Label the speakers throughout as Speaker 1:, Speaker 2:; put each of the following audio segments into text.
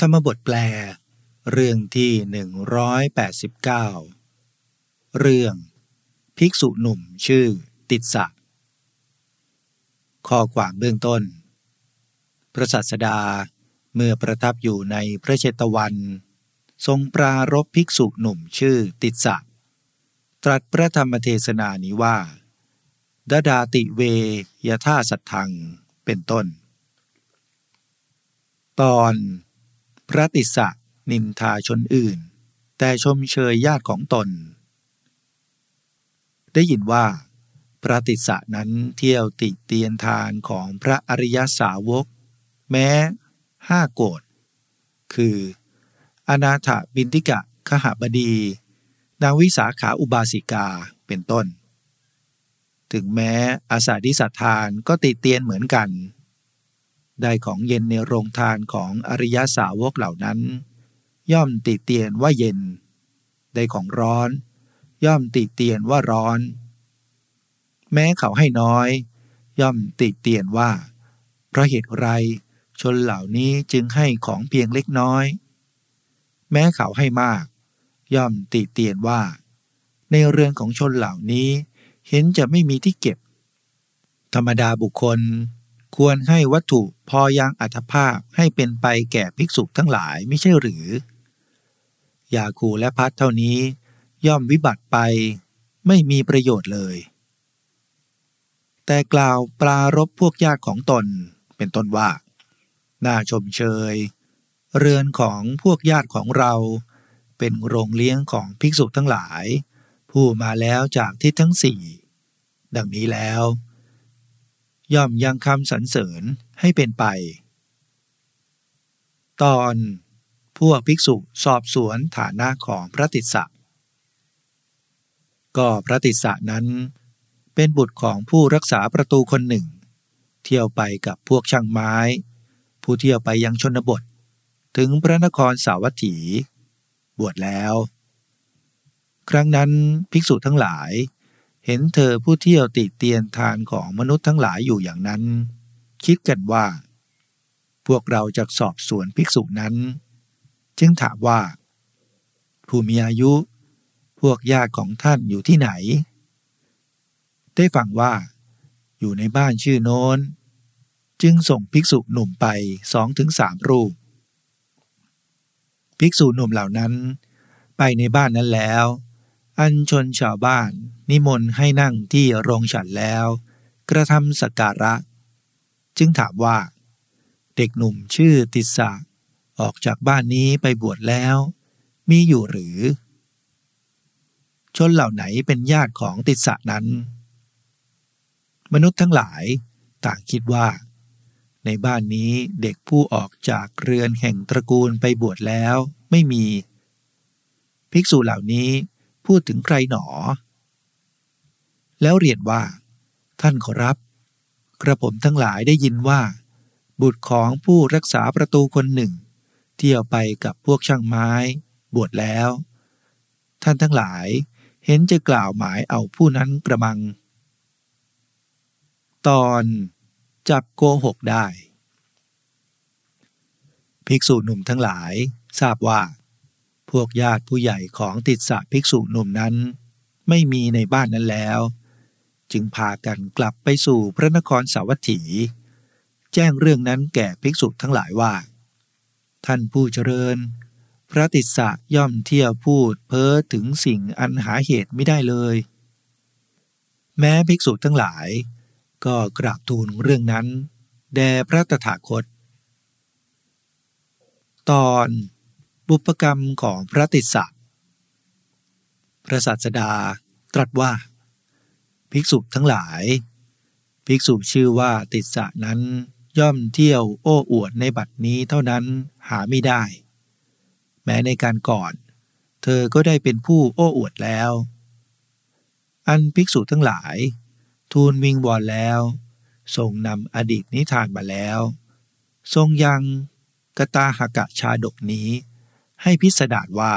Speaker 1: ธรรมบทแปล เรื่องที่ 189 เรื่อง ภิกษุหนุ่มชื่อติดสะข้อความเบื้องต้น พระสัสดาเมื่อประทับอยู่ในพระเชตวัน ทรงปรารบภิกษุหนุ่มชื่อติดสะตรัสพระธรรมเทศนานี้ว่าดดาติเวยท่าสัตทัง เป็นต้น ตอน พระติสะนินทาชนอื่น แต่ชมเชยญาติของตน ได้ยินว่า พระติสะนั้นเที่ยวติเตียนทานของพระอริยสาวก แม้ห้าโกดคือ อนาถบินติกะขหบดี นางวิสาขาอุบาสิกาเป็นต้น ถึงแม้อาสาดิสัทานก็ติเตียนเหมือนกัน ได้ของเย็นในโรงทานของอริยสาวกเหล่านั้น ย่อมติเตียนว่าเย็น ได้ของร้อน ย่อมติเตียนว่าร้อน แม้เขาให้น้อย ย่อมติเตียนว่า เพราะเหตุไรชนเหล่านี้จึงให้ของเพียงเล็กน้อย แม้เขาให้มาก ย่อมติเตียนว่า ในเรือนของชนเหล่านี้เห็นจะไม่มีที่เก็บ ธรรมดาบุคคล ควรให้วัตถุพอยังอัตภาพให้เป็นไปแก่ภิกษุทั้งหลายไม่ใช่หรือ ยาคูและพัดเท่านี้ ย่อมวิบัติไปไม่มีประโยชน์เลย แต่กล่าวปรารบพวกญาติของตนเป็นต้นว่า น่าชมเชย เรือนของพวกญาติของเราเป็นโรงเลี้ยงของภิกษุทั้งหลาย ผู้มาแล้วจากทิศทั้งสี่ ดังนี้แล้ว ย่อมยังคำสรรเสริญให้เป็นไป ตอนพวกภิกษุสอบสวนฐานะของพระติสสะ ก็พระติสสะนั้น เป็นบุตรของผู้รักษาประตูคนหนึ่ง เที่ยวไปกับพวกช่างไม้ ผู้เที่ยวไปยังชนบท ถึงพระนครสาวัตถี บวชแล้ว ครั้งนั้นภิกษุทั้งหลาย เห็นเธอผู้เที่ยวติเตียนทานของมนุษย์ทั้งหลายอยู่อย่างนั้น คิดกันว่า พวกเราจะสอบสวนภิกษุนั้น จึงถามว่า ผู้มีอายุ พวกญาติของท่านอยู่ที่ไหน ได้ฟังว่า อยู่ในบ้านชื่อโน้น จึงส่งภิกษุหนุ่มไปสองถึงสามรูป ภิกษุหนุ่มเหล่านั้น ไปในบ้านนั้นแล้ว อัญชนชาวบ้าน นิมนต์ให้นั่งที่โรงฉันแล้ว กระทำสักการะ จึงถามว่า เด็กหนุ่มชื่อติสะออกจากบ้านนี้ไปบวชแล้ว มีอยู่หรือ ชนเหล่าไหนเป็นญาติของติสะนั้น มนุษย์ทั้งหลายต่างคิดว่า ในบ้านนี้เด็กผู้ออกจากเรือนแห่งตระกูลไปบวชแล้วไม่มี ภิกษุเหล่านี้พูดถึงใครหนอ แล้วเรียนว่า ท่านขอรับ กระผมทั้งหลายได้ยินว่า บุตรของผู้รักษาประตูคนหนึ่ง เที่ยวไปกับพวกช่างไม้ บวชแล้ว ท่านทั้งหลายเห็นจะกล่าวหมายเอาผู้นั้นกระมัง ตอนจับโกหกได้ ภิกษุหนุ่มทั้งหลายทราบว่า พวกญาติผู้ใหญ่ของติดสะภิกษุหนุ่มนั้น ไม่มีในบ้านนั้นแล้ว จึงพากันกลับไปสู่พระนครสาวัตถี แจ้งเรื่องนั้นแก่ภิกษุทั้งหลายว่า ท่านผู้เจริญ พระติสสะย่อมเที่ยวพูดเพ้อถึงสิ่งอันหาเหตุไม่ได้เลย แม้ภิกษุทั้งหลาย ก็กราบทูลเรื่องนั้น แด่พระตถาคต ตอนบุพกรรมของพระติสสะพระสัสดาตรัสว่า ภิกษุทั้งหลาย ภิกษุชื่อว่าติดสะนั้นย่อมเที่ยวโอ้อวดในบัดนี้เท่านั้นหาไม่ได้ แม้ในการก่อน เธอก็ได้เป็นผู้โอ้อวดแล้ว อันภิกษุทั้งหลาย ทูลวิงวอนแล้วทรงนำอดีตนิทานมาแล้ว ทรงยังกตาหกะชาดกนี้ ให้พิสดารว่า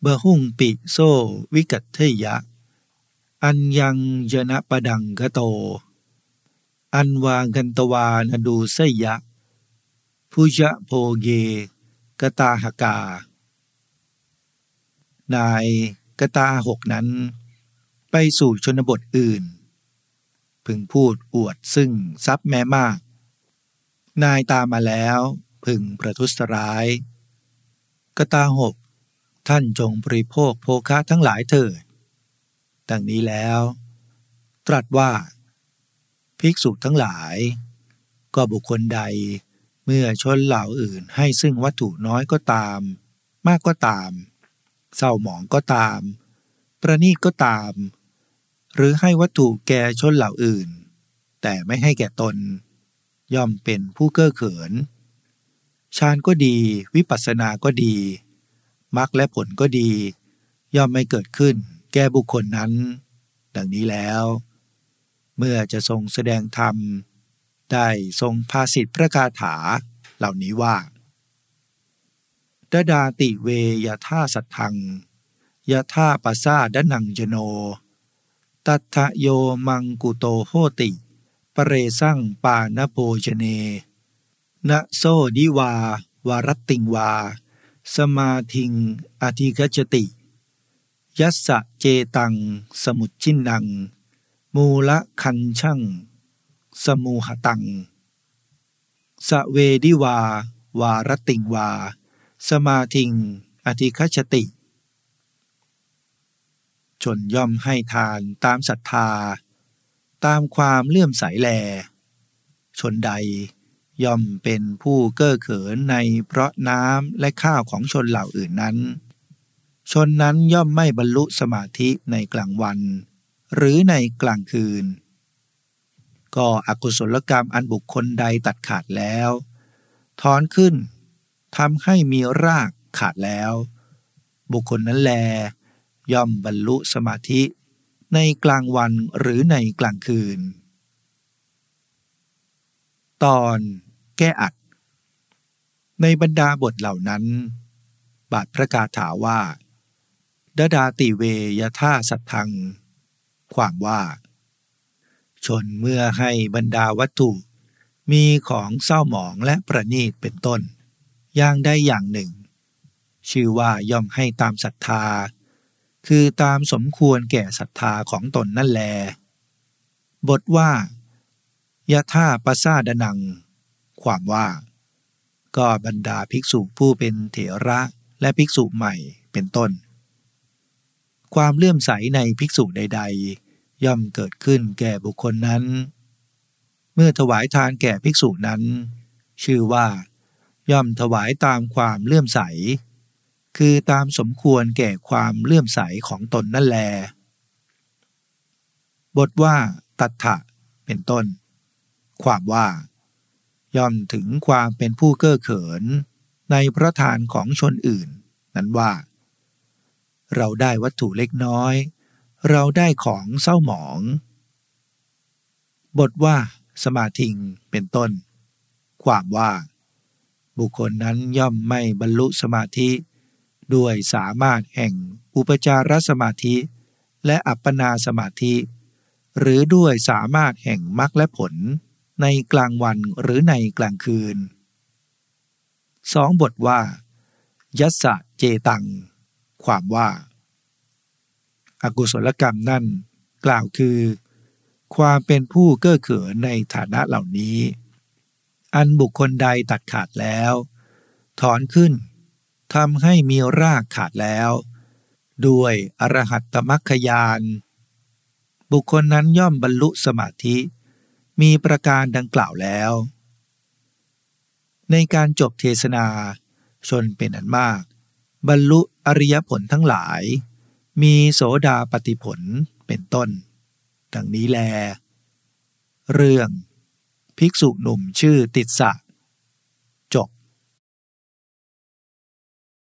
Speaker 1: เบหุ่งปิโซวิกัตเทยะ อันยังยนะปดังกะโต อันวางกันตวานดูสยะผู้พุชะโพเกกตาหกา นายกตาหกนั้น ไปสู่ชนบทอื่น พึงพูดอวดซึ่งทรัพย์แม้มาก นายตามมาแล้วพึงประทุษร้าย กตาหกท่านจงบริโภคโภคะทั้งหลายเถิด ดังนี้แล้ว ตรัสว่า ภิกษุทั้งหลาย ก็บุคคลใดเมื่อชนเหล่าอื่นให้ซึ่งวัตถุน้อยก็ตาม มากก็ตาม เศร้าหมองก็ตาม ประนีก็ตาม หรือให้วัตถุแก่ชนเหล่าอื่น แต่ไม่ให้แก่ตน ย่อมเป็นผู้เก้อเขินฌานก็ดีวิปัสสนาก็ดีมรรคและผลก็ดี ย่อมไม่เกิดขึ้น แก่บุคคลนั้น ดังนี้แล้ว เมื่อจะทรงแสดงธรรม ได้ทรงภาสิทธิพระคาถาเหล่านี้ว่าดดาติเวยาท่าสัทธังยาท่าปัสซาดนังจโน ตัทะโยมังกุโตโหติปเรสั่งปานโปชเนนะโซดิวาวารติงวา สมาทิงอธิกจติ ยัสสะเจตัง สมุดชินนัง มูละคันช่างสมูหตัง สเวดิวา วารติงวา สมาทิง อธิคชติ ชนย่อมให้ทานตามศรัทธา ตามความเลื่อมใสแล ชนใดย่อมเป็นผู้เก้อเขินในเพราะน้ำและข้าวของชนเหล่าอื่นนั้น ชนนั้นย่อมไม่บรรลุสมาธิในกลางวัน หรือในกลางคืน ก็อกุศลกรรมอันบุคคลใดตัดขาดแล้วถอนขึ้นทำให้มีรากขาดแล้ว บุคคลนั้นแล ย่อมบรรลุสมาธิ ในกลางวันหรือในกลางคืน ตอนแก้อัด ในบรรดาบทเหล่านั้น บาทพระกาถาว่า ดดาติเวยท่าสัตทัง ความว่า ชนเมื่อให้บรรดาวัตถุ มีของเศร้าหมองและประนีตเป็นต้น อย่างได้อย่างหนึ่ง ชื่อว่าย่อมให้ตามศรัทธา คือตามสมควรแก่ศรัทธาของตนนั่นแล บทว่ายะท่าปะซาดนัง ความว่า ก็บรรดาภิกษุผู้เป็นเถระและภิกษุใหม่เป็นต้น ความเลื่อมใสในภิกษุใด ๆ ย่อมเกิดขึ้นแก่บุคคลนั้น เมื่อถวายทานแก่ภิกษุนั้น ชื่อว่า ย่อมถวายตามความเลื่อมใส คือตามสมควรแก่ความเลื่อมใสของตนนั่นแล บทว่า ตัทธะเป็นต้น ความว่า ย่อมถึงความเป็นผู้เก้อเขินในพระทานของชนอื่น นั้นว่า เราได้วัตถุเล็กน้อย เราได้ของเศร้าหมอง บทว่า สมาธิงเป็นต้น ความว่า บุคคลนั้นย่อมไม่บรรลุสมาธิ ด้วยสามารถแห่งอุปจารสมาธิ และอัปปนาสมาธิ หรือด้วยสามารถแห่งมรรคและผลในกลางวันหรือในกลางคืนสองบทว่า ยัสสะเจตัง ความว่า อากุศลกรรมนั่น กล่าวคือ ความเป็นผู้เก้อเขินในฐานะเหล่านี้ อันบุคคลใดตัดขาดแล้ว ถอนขึ้นทำให้มีรากขาดแล้ว ด้วยอรหัตตมัคคยาน บุคคลนั้นย่อมบรรลุสมาธิ มีประการดังกล่าวแล้ว ในการจบเทศนาชนเป็นอันมาก บรรลุอริยผลทั้งหลาย มีโสดาปฏิผลเป็นต้น ดังนี้แล เรื่อง ภิกษุหนุ่มชื่อติดสะ